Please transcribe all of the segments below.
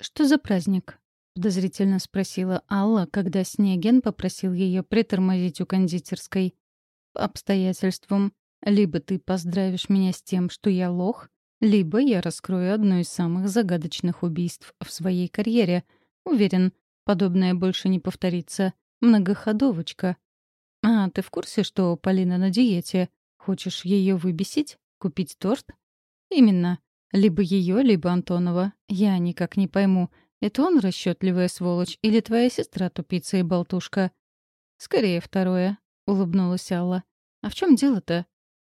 «Что за праздник?» — подозрительно спросила Алла, когда Снегин попросил ее притормозить у кондитерской. «По обстоятельствам. Либо ты поздравишь меня с тем, что я лох, либо я раскрою одно из самых загадочных убийств в своей карьере. Уверен, подобное больше не повторится. Многоходовочка. А ты в курсе, что Полина на диете? Хочешь ее выбесить? Купить торт? Именно. Либо ее, либо Антонова. Я никак не пойму, это он расчетливая сволочь или твоя сестра тупица и болтушка? Скорее второе, улыбнулась Алла. А в чем дело-то?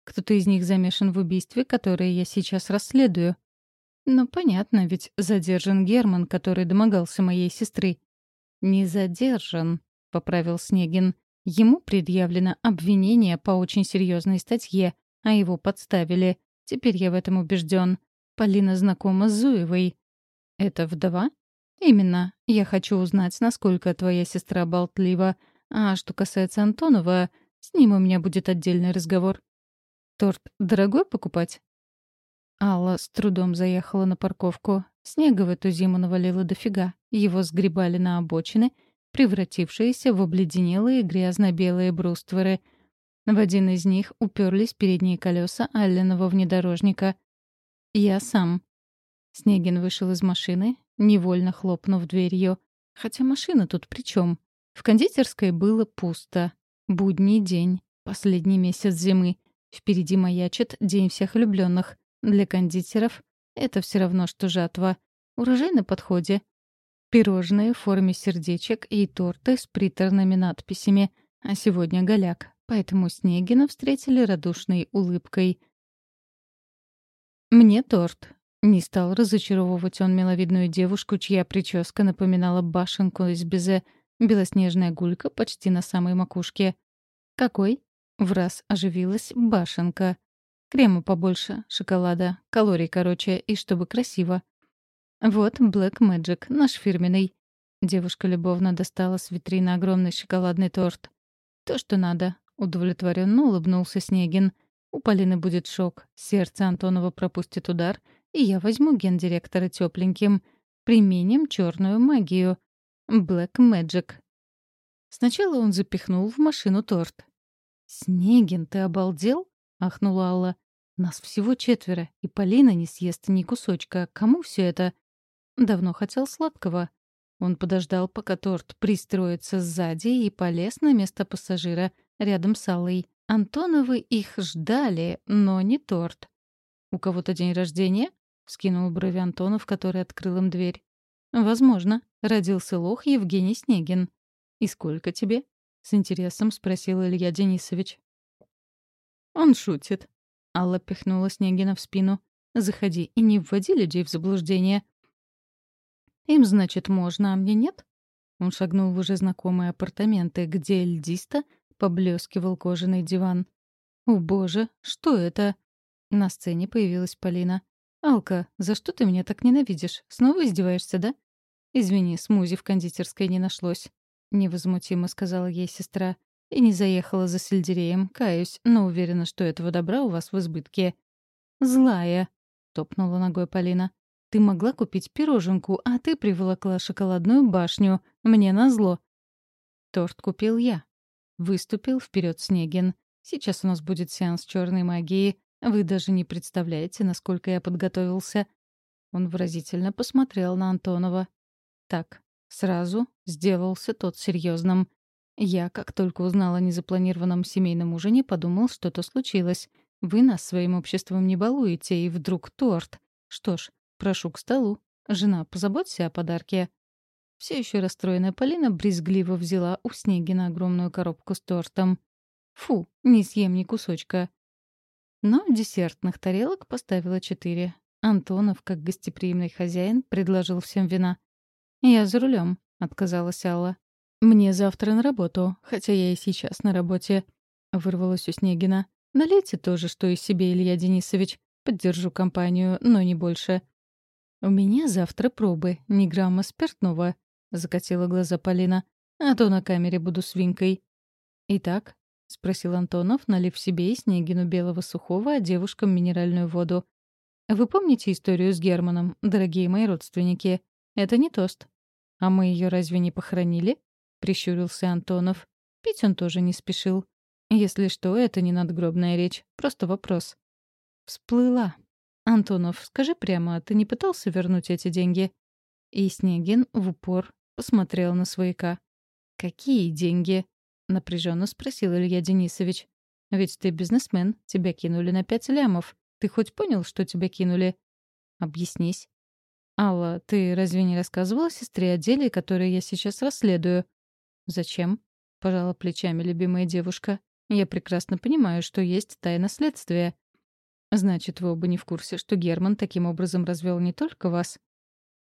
Кто-то из них замешан в убийстве, которое я сейчас расследую. Ну, понятно, ведь задержан Герман, который домогался моей сестры. Не задержан, поправил Снегин. Ему предъявлено обвинение по очень серьезной статье, а его подставили. Теперь я в этом убежден. Полина знакома с Зуевой. Это вдова? Именно. Я хочу узнать, насколько твоя сестра болтлива. А что касается Антонова, с ним у меня будет отдельный разговор. Торт дорогой покупать? Алла с трудом заехала на парковку. Снега в эту зиму навалило дофига. Его сгребали на обочины, превратившиеся в обледенелые грязно-белые брустверы. В один из них уперлись передние колеса Алленова внедорожника. «Я сам». Снегин вышел из машины, невольно хлопнув дверью. Хотя машина тут при чем? В кондитерской было пусто. Будний день, последний месяц зимы. Впереди маячит День всех влюбленных. Для кондитеров это все равно, что жатва. Урожай на подходе. Пирожные в форме сердечек и торты с приторными надписями. А сегодня голяк. Поэтому Снегина встретили радушной улыбкой. «Мне торт», не стал разочаровывать он миловидную девушку, чья прическа напоминала башенку из безе, белоснежная гулька почти на самой макушке. «Какой?» — в раз оживилась башенка. «Крема побольше, шоколада, калорий короче, и чтобы красиво». «Вот Black Magic, наш фирменный». Девушка любовно достала с витрины огромный шоколадный торт. «То, что надо», — удовлетворенно улыбнулся Снегин. «У Полины будет шок, сердце Антонова пропустит удар», — и я возьму гендиректора тепленьким. Применим черную магию. Black Magic. Сначала он запихнул в машину торт. «Снегин, ты обалдел?» — ахнула Алла. «Нас всего четверо, и Полина не съест ни кусочка. Кому все это?» Давно хотел сладкого. Он подождал, пока торт пристроится сзади, и полез на место пассажира, рядом с Аллой. Антоновы их ждали, но не торт. «У кого-то день рождения?» Скинул брови Антонов, который открыл им дверь. «Возможно. Родился лох Евгений Снегин». «И сколько тебе?» — с интересом спросил Илья Денисович. «Он шутит». Алла пихнула Снегина в спину. «Заходи и не вводи людей в заблуждение». «Им, значит, можно, а мне нет?» Он шагнул в уже знакомые апартаменты, где льдисто поблескивал кожаный диван. «О, боже, что это?» На сцене появилась Полина. «Алка, за что ты меня так ненавидишь? Снова издеваешься, да?» «Извини, смузи в кондитерской не нашлось», — невозмутимо сказала ей сестра. «И не заехала за сельдереем, каюсь, но уверена, что этого добра у вас в избытке». «Злая», — топнула ногой Полина. «Ты могла купить пироженку, а ты приволокла шоколадную башню. Мне назло». «Торт купил я». Выступил вперед Снегин. «Сейчас у нас будет сеанс черной магии. Вы даже не представляете, насколько я подготовился». Он выразительно посмотрел на Антонова. «Так, сразу сделался тот серьезным. Я, как только узнала о незапланированном семейном ужине, подумал, что-то случилось. Вы нас своим обществом не балуете, и вдруг торт. Что ж, прошу к столу. Жена, позаботься о подарке». Все еще расстроенная Полина брезгливо взяла у Снегина огромную коробку с тортом. «Фу, не съем ни кусочка. Но десертных тарелок поставила четыре. Антонов, как гостеприимный хозяин, предложил всем вина. «Я за рулем, отказалась Алла. «Мне завтра на работу, хотя я и сейчас на работе», — вырвалась у Снегина. «Налейте тоже, что и себе, Илья Денисович. Поддержу компанию, но не больше». «У меня завтра пробы, ни грамма спиртного», — закатила глаза Полина. «А то на камере буду свинкой». «Итак, — спросил Антонов, налив себе и Снегину белого сухого, а девушкам минеральную воду. «Вы помните историю с Германом, дорогие мои родственники? Это не тост. А мы ее разве не похоронили? Прищурился Антонов. Пить он тоже не спешил. Если что, это не надгробная речь, просто вопрос. Всплыла. Антонов, скажи прямо, ты не пытался вернуть эти деньги? И Снегин в упор посмотрел на свояка. «Какие деньги?» — напряженно спросил Илья Денисович. «Ведь ты бизнесмен, тебя кинули на пять лямов. Ты хоть понял, что тебя кинули?» «Объяснись». «Алла, ты разве не рассказывала сестре о деле, которое я сейчас расследую?» «Зачем?» — пожала плечами любимая девушка. «Я прекрасно понимаю, что есть тайна следствия». «Значит, вы оба не в курсе, что Герман таким образом развел не только вас,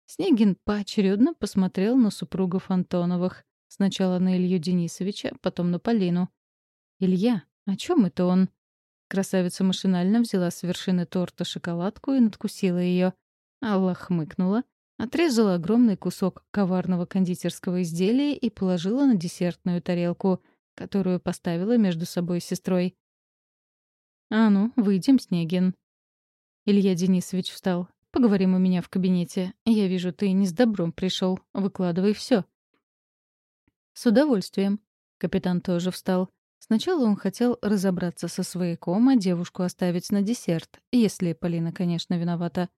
Снегин поочередно посмотрел на супругов Антоновых. Сначала на Илью Денисовича, потом на Полину. «Илья, о чем это он?» Красавица машинально взяла с вершины торта шоколадку и надкусила ее. Алла хмыкнула, отрезала огромный кусок коварного кондитерского изделия и положила на десертную тарелку, которую поставила между собой сестрой. «А ну, выйдем, Снегин». Илья Денисович встал. Поговорим у меня в кабинете. Я вижу, ты не с добром пришел. Выкладывай все. С удовольствием. Капитан тоже встал. Сначала он хотел разобраться со свояком, а девушку оставить на десерт, если Полина, конечно, виновата.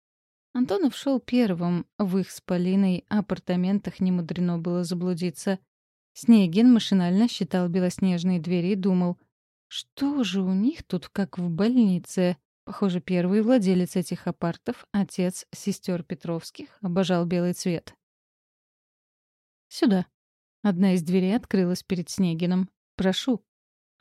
Антонов шел первым. В их с Полиной апартаментах не мудрено было заблудиться. Снегин машинально считал белоснежные двери и думал, что же у них тут как в больнице? Похоже, первый владелец этих апартов, отец сестер Петровских, обожал белый цвет. «Сюда». Одна из дверей открылась перед Снегином. «Прошу».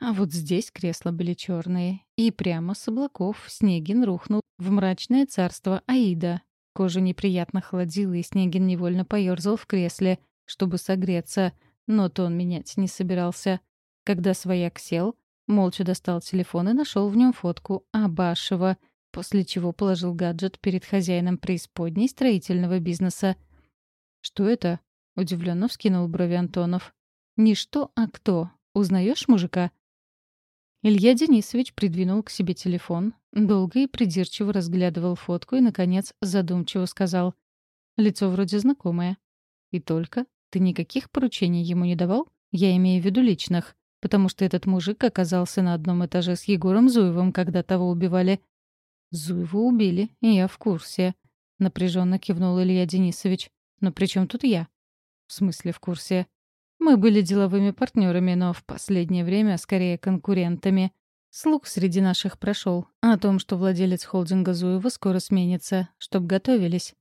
А вот здесь кресла были черные, и прямо с облаков Снегин рухнул в мрачное царство Аида. Кожа неприятно холодила, и Снегин невольно поёрзал в кресле, чтобы согреться, но тон менять не собирался. Когда свояк сел, Молча достал телефон и нашел в нем фотку Абашева, после чего положил гаджет перед хозяином преисподней строительного бизнеса. «Что это?» — удивленно вскинул брови Антонов. «Не что, а кто. Узнаешь мужика?» Илья Денисович придвинул к себе телефон, долго и придирчиво разглядывал фотку и, наконец, задумчиво сказал. «Лицо вроде знакомое. И только? Ты никаких поручений ему не давал? Я имею в виду личных потому что этот мужик оказался на одном этаже с Егором Зуевым, когда того убивали. «Зуева убили, я в курсе», — напряженно кивнул Илья Денисович. «Но при чем тут я?» «В смысле в курсе?» «Мы были деловыми партнерами, но в последнее время скорее конкурентами. Слух среди наших прошел о том, что владелец холдинга Зуева скоро сменится, чтоб готовились».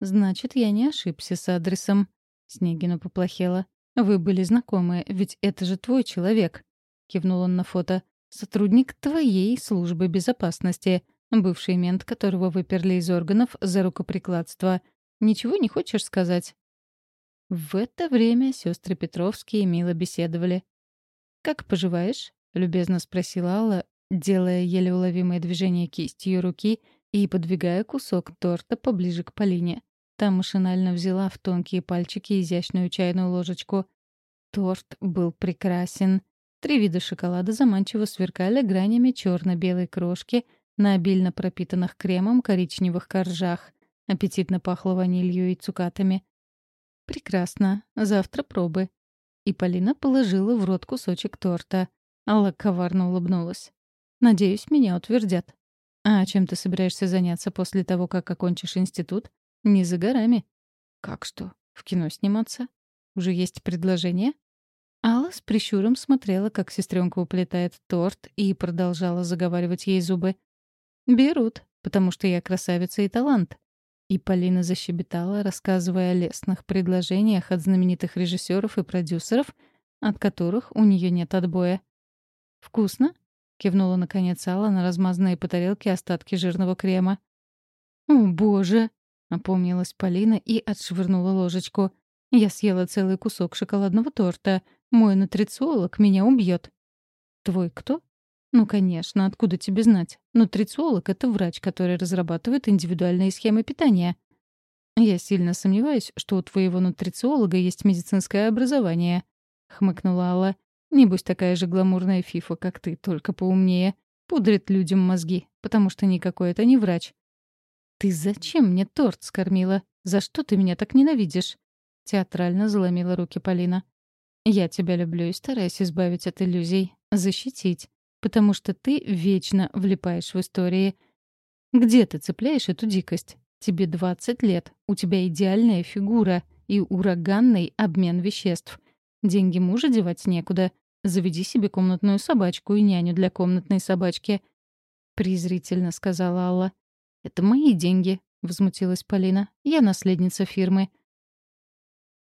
«Значит, я не ошибся с адресом». Снегину поплохело. «Вы были знакомы, ведь это же твой человек», — кивнул он на фото. «Сотрудник твоей службы безопасности, бывший мент, которого выперли из органов за рукоприкладство. Ничего не хочешь сказать?» В это время сестры Петровские мило беседовали. «Как поживаешь?» — любезно спросила Алла, делая еле уловимое движение кистью руки и подвигая кусок торта поближе к Полине. Та машинально взяла в тонкие пальчики изящную чайную ложечку. Торт был прекрасен. Три вида шоколада заманчиво сверкали гранями черно-белой крошки на обильно пропитанных кремом коричневых коржах. Аппетитно пахло ванилью и цукатами. «Прекрасно. Завтра пробы». И Полина положила в рот кусочек торта. Алла коварно улыбнулась. «Надеюсь, меня утвердят». «А чем ты собираешься заняться после того, как окончишь институт?» Не за горами. Как что? В кино сниматься? Уже есть предложение? Алла с прищуром смотрела, как сестренка уплетает торт, и продолжала заговаривать ей зубы. «Берут, потому что я красавица и талант». И Полина защебетала, рассказывая о лестных предложениях от знаменитых режиссеров и продюсеров, от которых у нее нет отбоя. «Вкусно?» — кивнула наконец Алла на размазанные по тарелке остатки жирного крема. «О, боже!» Опомнилась Полина и отшвырнула ложечку. «Я съела целый кусок шоколадного торта. Мой нутрициолог меня убьет». «Твой кто?» «Ну, конечно, откуда тебе знать? Нутрициолог — это врач, который разрабатывает индивидуальные схемы питания». «Я сильно сомневаюсь, что у твоего нутрициолога есть медицинское образование», — хмыкнула Алла. «Небось, такая же гламурная фифа, как ты, только поумнее. Пудрит людям мозги, потому что никакой это не врач. «Ты зачем мне торт скормила?» За что ты меня так ненавидишь?» Театрально заломила руки Полина. «Я тебя люблю и стараюсь избавить от иллюзий, защитить, потому что ты вечно влипаешь в истории. Где ты цепляешь эту дикость? Тебе 20 лет, у тебя идеальная фигура и ураганный обмен веществ. Деньги мужа девать некуда. Заведи себе комнатную собачку и няню для комнатной собачки», — презрительно сказала Алла. «Это мои деньги», — возмутилась Полина. «Я наследница фирмы.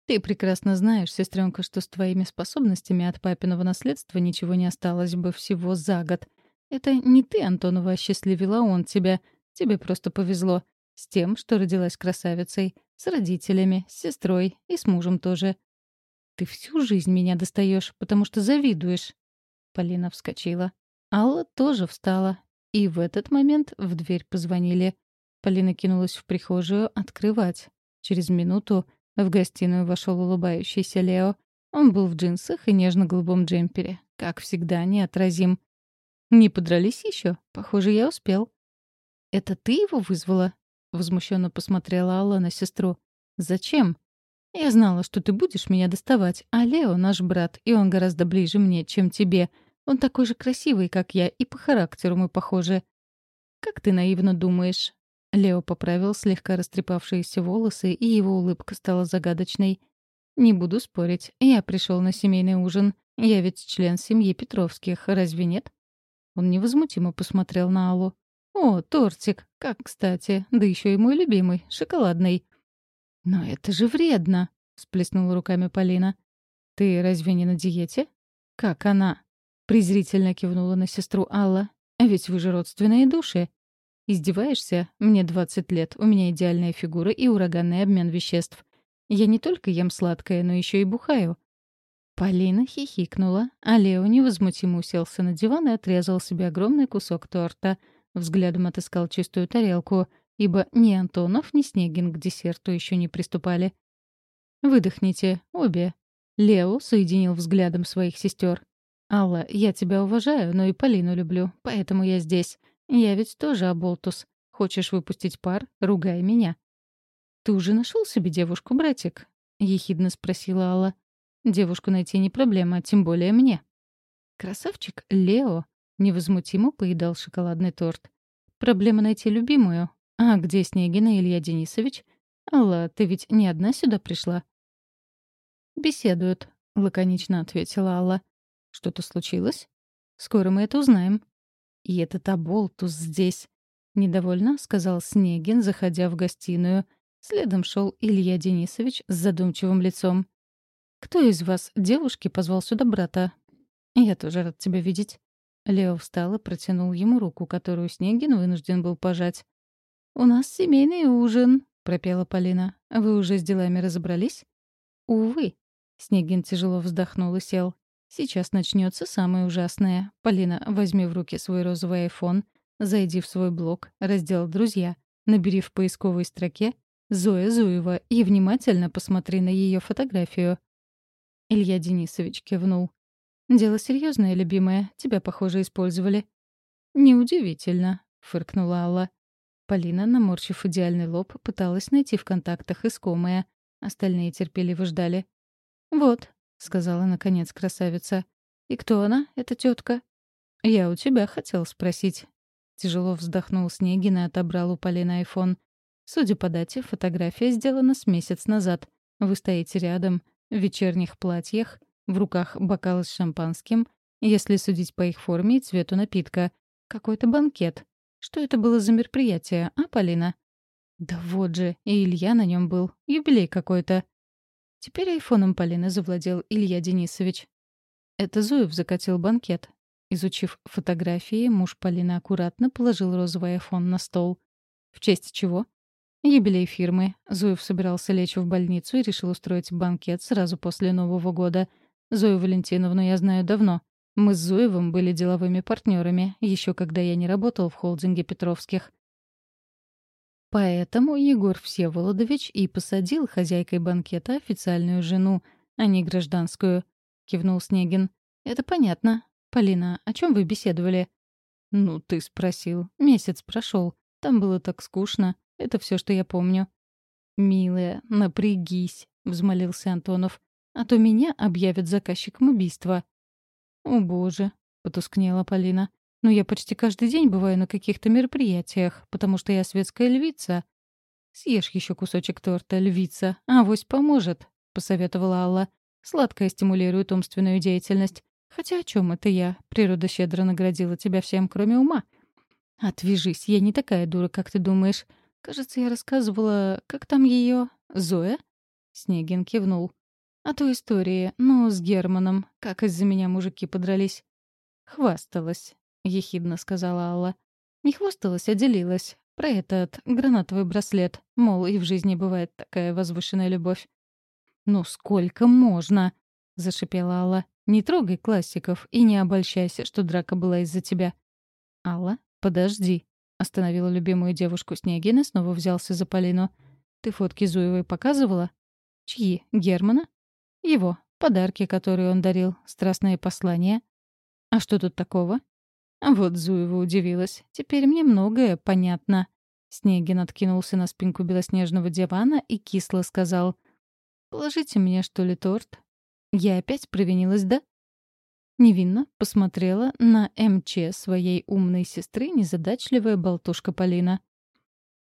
Ты прекрасно знаешь, сестренка, что с твоими способностями от папиного наследства ничего не осталось бы всего за год. Это не ты, Антонова, осчастливила он тебя. Тебе просто повезло. С тем, что родилась красавицей. С родителями, с сестрой и с мужем тоже. Ты всю жизнь меня достаешь, потому что завидуешь. Полина вскочила. Алла тоже встала. И в этот момент в дверь позвонили. Полина кинулась в прихожую открывать. Через минуту в гостиную вошел улыбающийся Лео. Он был в джинсах и нежно-голубом джемпере. Как всегда, неотразим. «Не подрались еще? Похоже, я успел». «Это ты его вызвала?» — возмущенно посмотрела Алла на сестру. «Зачем?» «Я знала, что ты будешь меня доставать, а Лео — наш брат, и он гораздо ближе мне, чем тебе. Он такой же красивый, как я, и по характеру мы похожи». «Как ты наивно думаешь?» Лео поправил слегка растрепавшиеся волосы, и его улыбка стала загадочной. «Не буду спорить. Я пришел на семейный ужин. Я ведь член семьи Петровских, разве нет?» Он невозмутимо посмотрел на Аллу. «О, тортик! Как кстати! Да еще и мой любимый, шоколадный!» «Но это же вредно!» — всплеснула руками Полина. «Ты разве не на диете?» «Как она?» — презрительно кивнула на сестру Алла. «А ведь вы же родственные души!» Издеваешься? Мне 20 лет, у меня идеальная фигура и ураганный обмен веществ. Я не только ем сладкое, но еще и бухаю». Полина хихикнула, а Лео невозмутимо уселся на диван и отрезал себе огромный кусок торта. Взглядом отыскал чистую тарелку, ибо ни Антонов, ни Снегин к десерту еще не приступали. «Выдохните, обе». Лео соединил взглядом своих сестер. «Алла, я тебя уважаю, но и Полину люблю, поэтому я здесь. Я ведь тоже оболтус. Хочешь выпустить пар — ругай меня. «Ты уже нашел себе девушку, братик?» — ехидно спросила Алла. «Девушку найти не проблема, тем более мне». Красавчик Лео невозмутимо поедал шоколадный торт. «Проблема найти любимую. А где Снегина Илья Денисович? Алла, ты ведь не одна сюда пришла?» «Беседуют», — лаконично ответила Алла. «Что-то случилось? Скоро мы это узнаем». И этот оболтус здесь. Недовольно сказал Снегин, заходя в гостиную. Следом шел Илья Денисович с задумчивым лицом. «Кто из вас, девушки, позвал сюда брата?» «Я тоже рад тебя видеть». Лео встал и протянул ему руку, которую Снегин вынужден был пожать. «У нас семейный ужин», — пропела Полина. «Вы уже с делами разобрались?» «Увы». Снегин тяжело вздохнул и сел. Сейчас начнется самое ужасное. Полина, возьми в руки свой розовый айфон, зайди в свой блог, раздел «Друзья», набери в поисковой строке «Зоя Зуева» и внимательно посмотри на ее фотографию. Илья Денисович кивнул. «Дело серьезное, любимая. Тебя, похоже, использовали». «Неудивительно», — фыркнула Алла. Полина, наморщив идеальный лоб, пыталась найти в контактах искомое. Остальные терпеливо ждали. «Вот, — сказала наконец красавица. «И кто она, эта тетка? «Я у тебя хотел спросить». Тяжело вздохнул Снегин и отобрал у Полины айфон. Судя по дате, фотография сделана с месяц назад. Вы стоите рядом, в вечерних платьях, в руках бокал с шампанским, если судить по их форме и цвету напитка. Какой-то банкет. Что это было за мероприятие, а, Полина? Да вот же, и Илья на нем был. Юбилей какой-то. Теперь айфоном Полины завладел Илья Денисович. Это Зуев закатил банкет. Изучив фотографии, муж Полины аккуратно положил розовый айфон на стол. В честь чего? Юбилей фирмы. Зуев собирался лечь в больницу и решил устроить банкет сразу после Нового года. Зою Валентиновну я знаю давно. Мы с Зуевым были деловыми партнерами, еще когда я не работал в холдинге Петровских. Поэтому Егор Всеволодович и посадил хозяйкой банкета официальную жену, а не гражданскую, — кивнул Снегин. «Это понятно. Полина, о чем вы беседовали?» «Ну, ты спросил. Месяц прошел. Там было так скучно. Это все, что я помню». «Милая, напрягись», — взмолился Антонов. «А то меня объявят заказчиком убийства». «О, боже», — потускнела Полина. «Ну, я почти каждый день бываю на каких-то мероприятиях, потому что я светская львица». «Съешь еще кусочек торта, львица, авось поможет», — посоветовала Алла. «Сладкое стимулирует умственную деятельность. Хотя о чем это я? Природа щедро наградила тебя всем, кроме ума». «Отвяжись, я не такая дура, как ты думаешь. Кажется, я рассказывала, как там ее Зоя?» Снегин кивнул. «А то истории, ну, с Германом, как из-за меня мужики подрались». «Хвасталась», — ехидно сказала Алла. «Не хвасталась, а делилась. Про этот гранатовый браслет. Мол, и в жизни бывает такая возвышенная любовь». «Ну сколько можно?» — зашипела Алла. «Не трогай классиков и не обольщайся, что драка была из-за тебя». «Алла, подожди», Остановила любимую девушку Снегин и снова взялся за Полину. «Ты фотки Зуевой показывала?» «Чьи? Германа?» «Его. Подарки, которые он дарил. Страстные послания». «А что тут такого?» А вот Зуева удивилась. «Теперь мне многое понятно». Снегин откинулся на спинку белоснежного дивана и кисло сказал. «Положите мне, что ли, торт?» Я опять провинилась, да? Невинно посмотрела на МЧ своей умной сестры незадачливая болтушка Полина.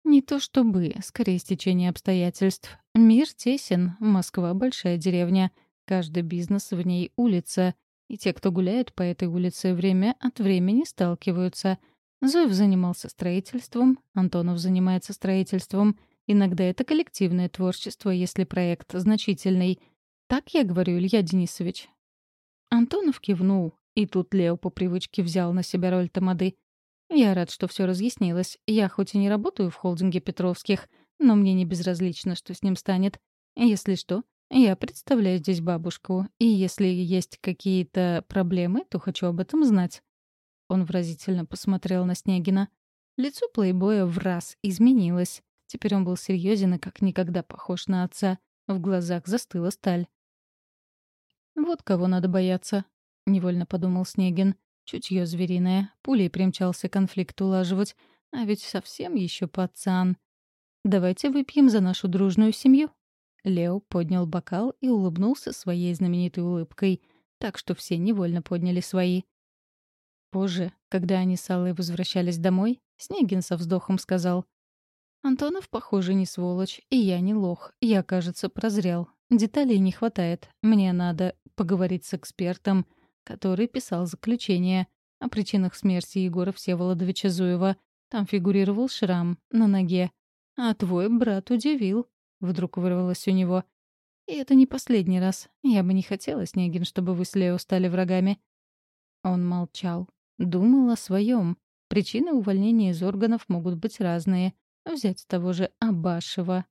Не то чтобы, скорее стечение обстоятельств. Мир тесен, Москва — большая деревня. Каждый бизнес в ней — улица. И те, кто гуляет по этой улице, время от времени сталкиваются. Зоев занимался строительством, Антонов занимается строительством. Иногда это коллективное творчество, если проект значительный. Так я говорю, Илья Денисович. Антонов кивнул, и тут Лео по привычке взял на себя роль тамады. «Я рад, что все разъяснилось. Я хоть и не работаю в холдинге Петровских, но мне не безразлично, что с ним станет. Если что, я представляю здесь бабушку, и если есть какие-то проблемы, то хочу об этом знать». Он выразительно посмотрел на Снегина. Лицо плейбоя в раз изменилось. Теперь он был серьезен и как никогда похож на отца. В глазах застыла сталь. «Вот кого надо бояться», — невольно подумал Снегин. Чутье звериное, пулей примчался конфликт улаживать, а ведь совсем еще пацан. «Давайте выпьем за нашу дружную семью». Лео поднял бокал и улыбнулся своей знаменитой улыбкой, так что все невольно подняли свои. Позже, когда они с Аллой возвращались домой, Снегин со вздохом сказал. «Антонов, похоже, не сволочь, и я не лох. Я, кажется, прозрел. Деталей не хватает. Мне надо поговорить с экспертом, который писал заключение о причинах смерти Егора Всеволодовича Зуева. Там фигурировал шрам на ноге. «А твой брат удивил», — вдруг вырвалось у него. «И это не последний раз. Я бы не хотела, Снегин, чтобы вы с Лео стали врагами». Он молчал. Думал о своем. Причины увольнения из органов могут быть разные. Взять того же Абашева.